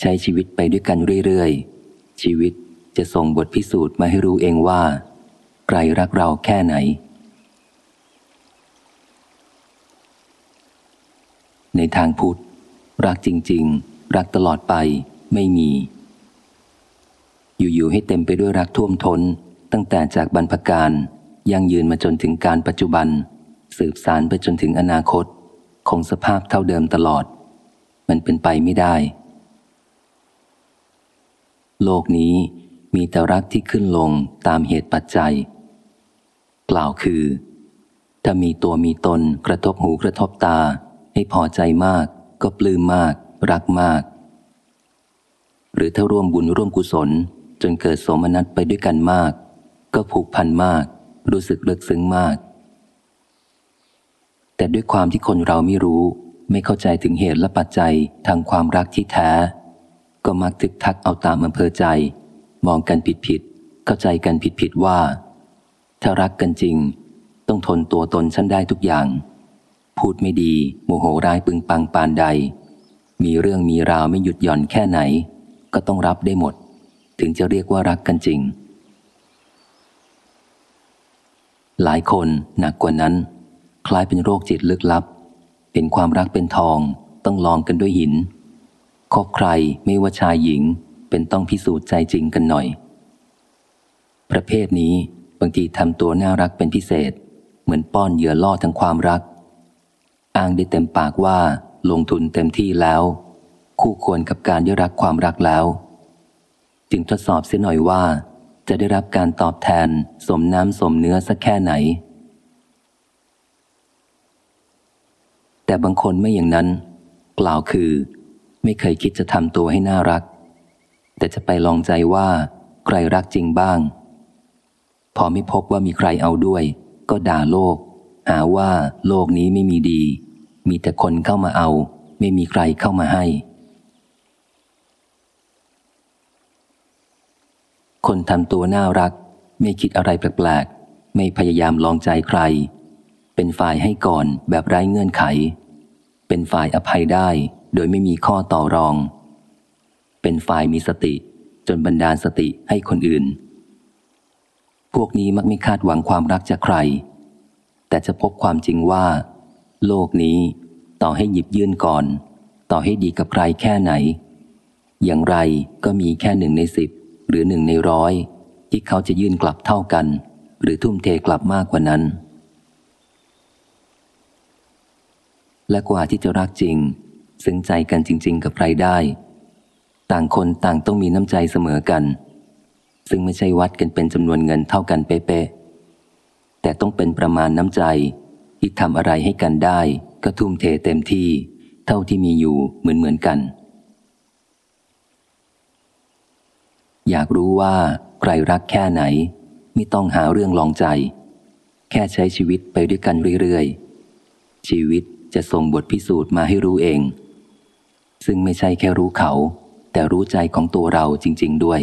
ใช้ชีวิตไปด้วยกันเรื่อยๆ ชีวิตจะส่งบทพิสูจน์มาให้รู้เองว่า ใครรักเราแค่ไหน ในทางพุทธ รักจริง ๆ รักตลอดไปไม่มี อยู่ ๆ ให้เต็มไปด้วยรักท่วมทน้น ตั้งแต่จากบรรพการยังยืนมาจนถึงการปัจจุบัน สืบสารไปจนถึงอนาคต คงสภาพเท่าเดิมตลอด มันเป็นไปไม่ได้ โลกนี้มีแต่รักที่ขึ้นลงตามเหตุปัจจัย กล่าวคือ ถ้ามีตัวมีตนกระทบหูกระทบตา ให้พอใจมาก ก็ปลื้มมาก รักมาก หรือถ้าร่วมบุญร่วมกุศล จนเกิดสมนัตไปด้วยกันมาก ก็ผูกพันมาก รู้สึกเลึกซึ้งมาก แต่ด้วยความที่คนเราไม่รู้ ไม่เข้าใจถึงเหตุและปัจจัยทางความรักที่แท้ ก็มักทึกทักเอาตามอำเภอใจ มองกันผิดผิดเข้าใจกันผิดผิดว่า ถ้ารักกันจริง ต้องทนตัวตนฉันได้ทุกอย่าง พูดไม่ดี โมโหร้ายปึงปังปานใด มีเรื่องมีราวไม่หยุดหย่อนแค่ไหน ก็ต้องรับได้หมด ถึงจะเรียกว่ารักกันจริง หลายคนหนักกว่านั้น คล้ายเป็นโรคจิตลึกลับ เห็นความรักเป็นทอง ต้องลองกันด้วยหิน คบใครไม่ว่าชายหญิงเป็นต้องพิสูจน์ใจจริงกันหน่อย ประเภทนี้บางทีทำตัวน่ารักเป็นพิเศษ เหมือนป้อนเหยื่อล่อทั้งความรัก อ้างได้เต็มปากว่าลงทุนเต็มที่แล้ว คู่ควรกับการได้รักความรักแล้ว จึงทดสอบเสียหน่อยว่า จะได้รับการตอบแทนสมน้ำสมเนื้อสักแค่ไหน แต่บางคนไม่อย่างนั้น กล่าวคือ ไม่เคยคิดจะทำตัวให้น่ารัก แต่จะไปลองใจว่าใครรักจริงบ้าง พอไม่พบว่ามีใครเอาด้วย ก็ด่าโลก หาว่าโลกนี้ไม่มีดี มีแต่คนเข้ามาเอา ไม่มีใครเข้ามาให้ คนทำตัวน่ารัก ไม่คิดอะไรแปลกๆ ไม่พยายามลองใจใคร เป็นฝ่ายให้ก่อนแบบไร้เงื่อนไข เป็นฝ่ายอภัยได้ โดยไม่มีข้อต่อรอง เป็นฝ่ายมีสติจนบรรดาลสติให้คนอื่น พวกนี้มักไม่คาดหวังความรักจากใคร แต่จะพบความจริงว่า โลกนี้ต่อให้หยิบยื่นก่อน ต่อให้ดีกับใครแค่ไหน อย่างไรก็มีแค่หนึ่งในสิบหรือหนึ่งในร้อยที่เขาจะยื่นกลับเท่ากัน หรือทุ่มเทกลับมากกว่านั้น และกว่าที่จะรักจริง ซึ้งใจกันจริง ๆ กับใครได้ ต่างคนต่างต้องมีน้ำใจเสมอกัน ซึ่งไม่ใช่วัดกันเป็นจำนวนเงินเท่ากันเป๊ะๆแต่ต้องเป็นประมาณน้ำใจ ที่ทำอะไรให้กันได้ ก็ทุ่มเทเต็มที่ เท่าที่มีอยู่เหมือนเหมือนกัน อยากรู้ว่าใครรักแค่ไหน ไม่ต้องหาเรื่องลองใจ แค่ใช้ชีวิตไปด้วยกันเรื่อยๆชีวิตจะส่งบทพิสูจน์มาให้รู้เอง ซึ่งไม่ใช่แค่รู้เขา แต่รู้ใจของตัวเราจริง ๆ ด้วย